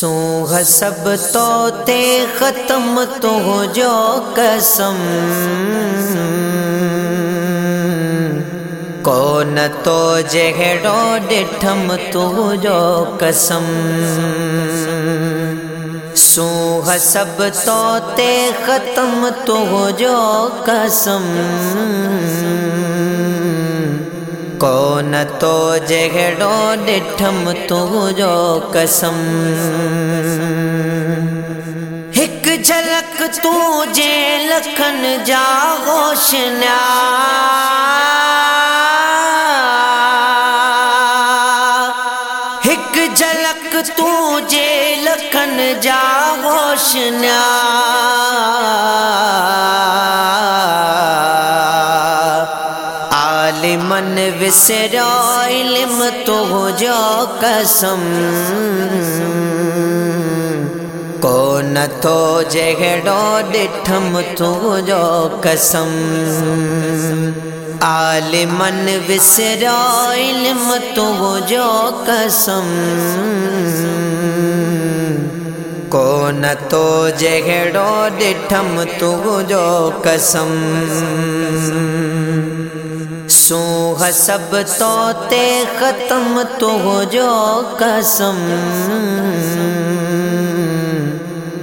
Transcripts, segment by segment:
سوہ سب تو تے ختم تو ہو جو قسم۔ کون تو جہڑو ڈٹھم تو ہو جو قسم۔ سوہ سب تو تے ختم تو ہو جو قسم۔ کون تو جہڑو ڈٹھم تو قسم ایک جھلک تو جے لکھن جا گوشنیا من وسرا علم تو ہو جا قسم۔ کون تو جہڑو ڈٹھم تو جو قسم۔ عالمن وسرا علم تو ہو جو قسم۔ کون تو جہڑو ڈٹھم تو جو قسم۔ سوہ سب تو تے ختم تو ہو جو قسم۔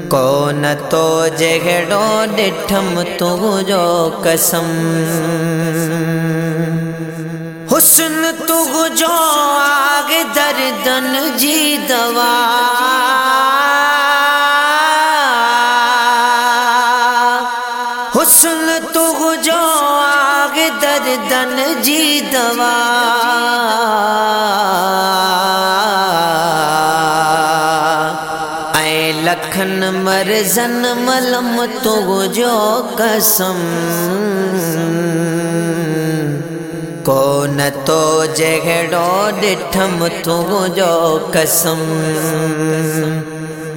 کون تو جہڑو ڈٹھم تو جو قسم۔ حسن تو جو آگ دردن جی دوا۔ دردن جی دوا۔ اے لکھن مرزن ملم تو جو قسم۔ کون تو جہڑو ڈٹھم تو جو قسم۔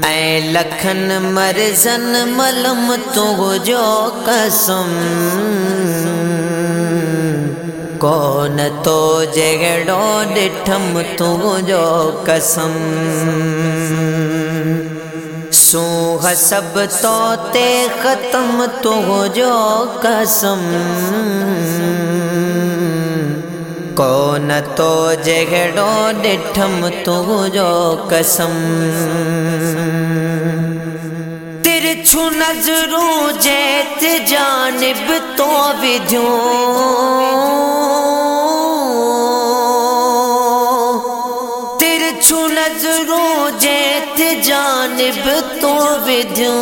اے لکھن مرزن ملم تو جو قسم۔ کون تو جگڑو ڈٹھم تو جو قسم سوہ سب تو تے ختم تو قسم کون تو جگڑو ڈٹھم تو جو نظروں جیت جانب تو بدھوں ترچھو نظروں جیت جانب تو بدھوں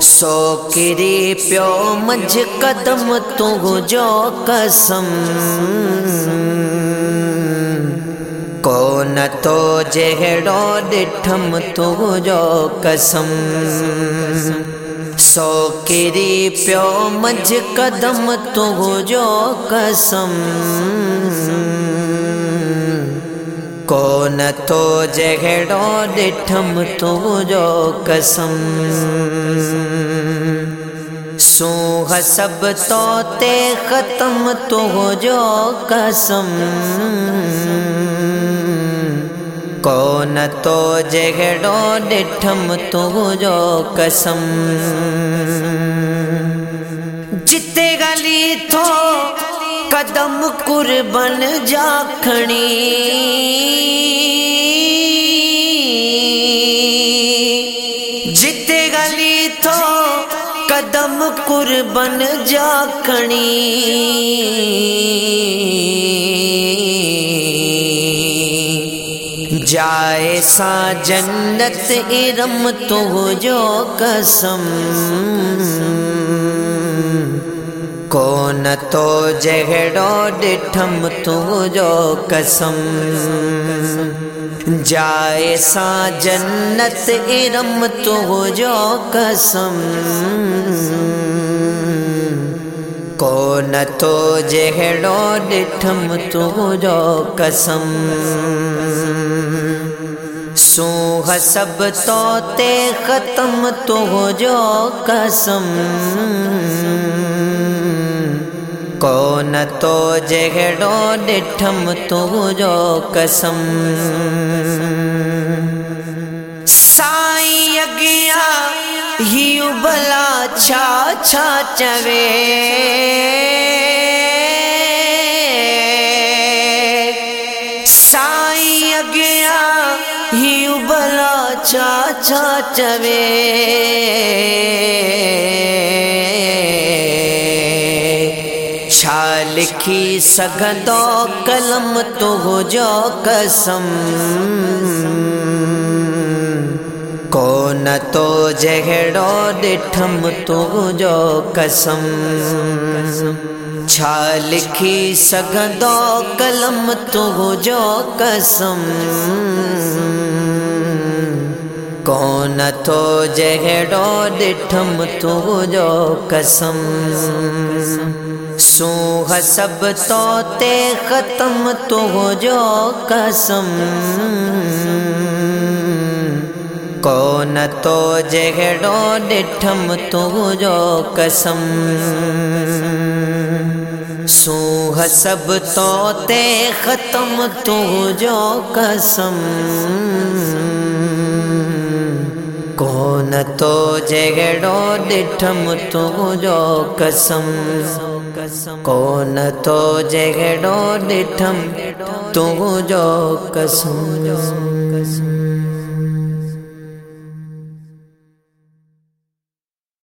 سو کری پیو مجھ قدم تو جو قسم۔ کون تو جہڑو ڈٹھم تو جو قسم سو کری پیو مجھ قدم تو جو قسم کون تو جہڑو ڈٹھم تو جو قسم سوہ سب تو تے ختم تو جو قسم کون تو جہڑو ڈٹھم تو جو قسم جتے گلی تھو قدم قربن جا جاکھنی جتے گلی تھو قدم قربن جا جاکھنی جائے سا جنت ارم تو جو قسم کون تو جہڑو ڈٹھم تو جو قسم جائے سا جنت ارم تو جو قسم کون تو جہڑو ڈٹھم تو جو قسم سوہ سب تو تے ختم تو جہڑو ڈٹھم جو قسم ہیو بلا چھا چھا چوے۔ سائی اگیا ہیو بلا چھا چھا چوے۔ لکھی سگدو کلم تو ہو جو قسم۔ کون تو جہڑو ڈٹھم تو جو قسم چھا لکھی سگدو قلم تو جو قسم کون تو جہڑو ڈٹھم تو جو قسم سوہ سب تو تے ختم تو جو قسم کون تو جہڑو ڈٹھم تو جو قسم سوہ سب تو تے ختم تو جو قسم کون تو جہڑو ڈٹھم تو جو قسم کون تو جہڑو ڈٹھم تو جو قسم